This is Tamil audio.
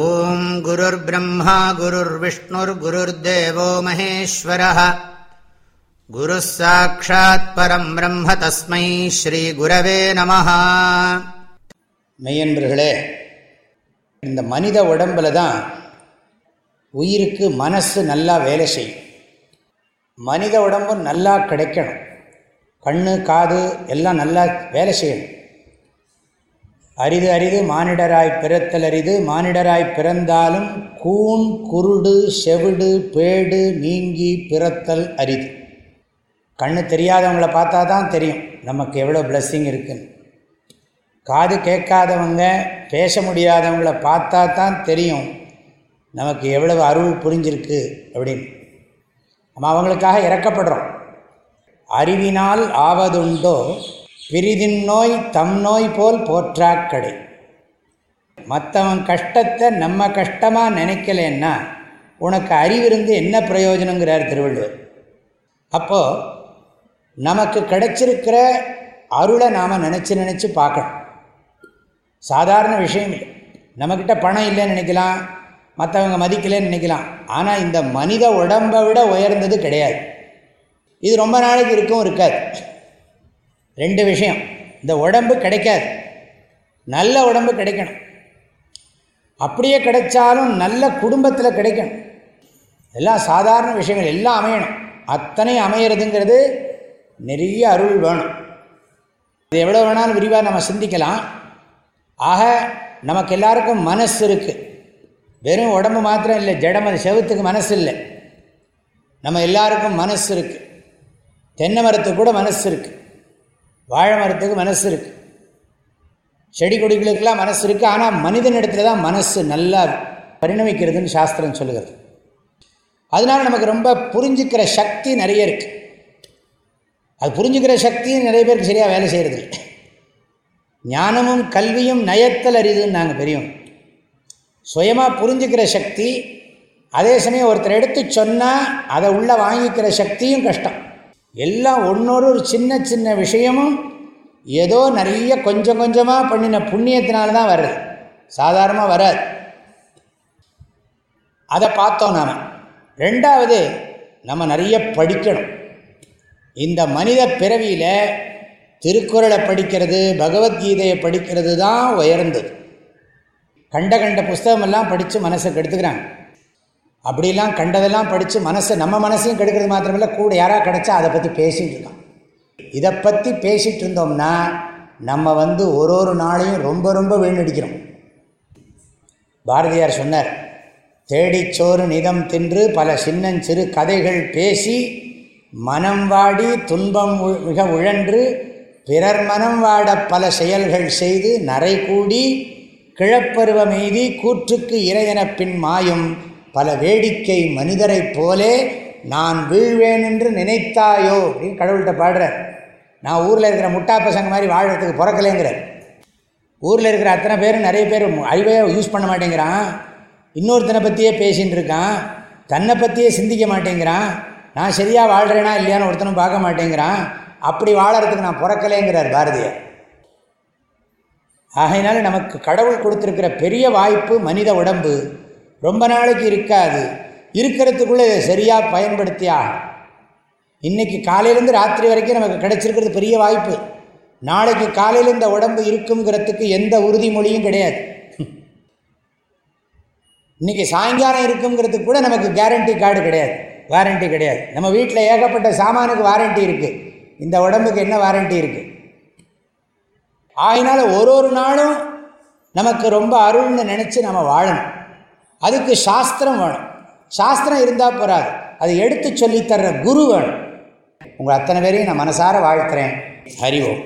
ஓம் குருர் பிரம்மா குருர் விஷ்ணுர் குருர் தேவோ மகேஸ்வர குரு சாட்சாத் பரம் பிரம்ம தஸ்மை ஸ்ரீ குரவே நம மெய்யன்பர்களே இந்த மனித உடம்புல தான் உயிருக்கு மனசு நல்லா வேலை செய்யும். மனித உடம்பும் நல்லா கிடைக்கணும். கண் காது எல்லாம் நல்லா வேலை செய்யணும். அரிது அரிது மானிடராய் பிறத்தல் அரிது. மானிடராய் பிறந்தாலும் கூண் குருடு செவிடு பேடு நீங்கி பிறத்தல் அரிது. கண்ணு தெரியாதவங்கள பார்த்தா தான் தெரியும் நமக்கு எவ்வளோ பிளஸ்ஸிங் இருக்குன்னு. காது கேட்காதவங்க பேச முடியாதவங்கள பார்த்தா தான் தெரியும் நமக்கு எவ்வளவு அருள் புரிஞ்சிருக்கு அப்படின்னு. நம்ம அவங்களுக்காக இறக்கப்படுறோம். அறிவினால் ஆவதுண்டோ பிரிதின் நோய் தம் நோய் போல் போற்றாக்கடை. மற்றவன் கஷ்டத்தை நம்ம கஷ்டமாக நினைக்கலன்னா உனக்கு அறிவிருந்து என்ன பிரயோஜனங்கிறார் திருவள்ளுவர். அப்போது நமக்கு கிடைச்சிருக்கிற அருளை நாம் நினச்சி நினச்சி பார்க்கணும். சாதாரண விஷயம் இல்லை நம்மக்கிட்ட பணம் இல்லைன்னு நினைக்கலாம் மற்றவங்க மதிக்கலைன்னு நினைக்கலாம். ஆனால் இந்த மனித உடம்பை விட உயர்ந்தது கிடையாது. இது ரொம்ப நாளைக்கு இருக்கும் இருக்காது. ரெண்டு விஷயம். இந்த உடம்பு கிடைக்காது. நல்ல உடம்பு கிடைக்கணும். அப்படியே கிடைச்சாலும் நல்ல குடும்பத்தில் கிடைக்கணும். எல்லாம் சாதாரண விஷயங்கள் எல்லாம் அமையணும். அத்தனை அமையிறதுங்கிறது நிறைய அருள் வேணும். இது எவ்வளோ வேணாலும் விரிவாக நம்ம சிந்திக்கலாம். ஆக நமக்கு எல்லாருக்கும் மனசு இருக்குது வெறும் உடம்பு மாத்திரம் இல்லை ஜடம் அது செவத்துக்கு மனசு இல்லை. நம்ம எல்லாருக்கும் மனசு இருக்குது தென்னை மரத்துக்கு கூட மனசு இருக்குது வாழை மரத்துக்கு மனசு இருக்குது செடி கொடிகளுக்கெல்லாம் மனசு இருக்குது ஆனால் மனிதனிடத்துல தான் மனசு நல்லா பரிணமிக்கிறதுன்னு சாஸ்திரம் சொல்லுகிறது. அதனால் நமக்கு ரொம்ப புரிஞ்சுக்கிற சக்தி நிறைய இருக்குது அது புரிஞ்சுக்கிற சக்தியும் நிறைய பேருக்கு சரியாக வேலை செய்கிறது இல்லை. ஞானமும் கல்வியும் நயத்தல் அறிதுன்னு நாங்கள் பெரியோம் சுயமாக புரிஞ்சுக்கிற சக்தி அதே சமயம் ஒருத்தர் எடுத்து சொன்னால் அதை உள்ளே வாங்கிக்கிற சக்தியும் கஷ்டம். எல்லாம் ஒன்றொரு ஒரு சின்ன சின்ன விஷயமும் ஏதோ நிறைய கொஞ்சம் கொஞ்சமாக பண்ணின புண்ணியத்தினால தான் வருது சாதாரணமாக வராது. அதை பார்த்தோம் நாம். ரெண்டாவது நம்ம நிறைய படிக்கணும். இந்த மனித பிறவியில் திருக்குறளை படிக்கிறது பகவத்கீதையை படிக்கிறது தான் உயர்ந்தது. கண்ட கண்ட புஸ்தகமெல்லாம் படித்து மனசை கெடுத்துக்கிறாங்க. அப்படிலாம் கண்டதெல்லாம் படித்து மனசை நம்ம மனசையும் கெடுக்கிறது மாத்திரமில்ல கூட யாராக கிடச்சா அதை பற்றி பேசிகிட்டு இருக்கோம் இதை பற்றி பேசிகிட்டு இருந்தோம்னா நம்ம வந்து ஒரு ஒரு நாளையும் ரொம்ப ரொம்ப வீணடிக்கிறோம். பாரதியார் சொன்னார் தேடிச்சோறு நிதம் தின்று பல சின்னஞ்சிறு கதைகள் பேசி மனம் வாடி துன்பம் மிக உழன்று பிறர் மனம் வாட பல செயல்கள் செய்து நரை கூடி மீதி கூற்றுக்கு இறையென பின் மாயும் பல வேடிக்கை மனிதரைப் போலே நான் வீழ்வேன் என்று நினைத்தாயோ? அப்படின்னு கடவுள்கிட்ட பாடுறார். நான் ஊரில் இருக்கிற முட்டா பசங்க மாதிரி வாழறதுக்கு பிறக்கலைங்கிறார். ஊரில் இருக்கிற அத்தனை பேரும் நிறைய பேர் அறிவே யூஸ் பண்ண மாட்டேங்கிறான். இன்னொருத்தனை பற்றியே பேசின்னு இருக்கான். தன்னை பற்றியே சிந்திக்க மாட்டேங்கிறான். நான் சரியாக வாழ்கிறேனா இல்லையான்னு ஒருத்தனும் பார்க்க மாட்டேங்கிறான். அப்படி வாழறதுக்கு நான் பிறக்கலைங்கிறார் பாரதியார். ஆகையினால நமக்கு கடவுள் கொடுத்துருக்கிற பெரிய வாய்ப்பு மனித உடம்பு. ரொம்ப நாளைக்கு இருக்காது. இருக்கிறதுக்குள்ளே சரியாக பயன்படுத்தியா இன்றைக்கி காலையிலேருந்து ராத்திரி வரைக்கும் நமக்கு கிடைச்சிருக்கிறது பெரிய வாய்ப்பு. நாளைக்கு காலையில் இந்த உடம்பு இருக்குங்கிறதுக்கு எந்த உறுதிமொழியும் கிடையாது. இன்றைக்கி சாயங்காலம் இருக்குங்கிறதுக்கு கூட நமக்கு கேரண்டி கார்டு கிடையாது. வாரண்ட்டி கிடையாது. நம்ம வீட்டில் ஏகப்பட்ட சாமானுக்கு வாரண்ட்டி இருக்குது இந்த உடம்புக்கு என்ன வாரண்ட்டி இருக்குது ஆகினால ஒரு ஒரு நாளும் நமக்கு ரொம்ப அருள்னு நினச்சி நம்ம வாழணும். அதுக்கு சாஸ்திரம் வேணும். சாஸ்திரம் இருந்தால் போகாது அதை எடுத்து சொல்லித்தர்ற குரு வேணும். உங்கள் அத்தனை பேரையும் நான் மனசார வாழ்த்துறேன். ஹரி ஓம்.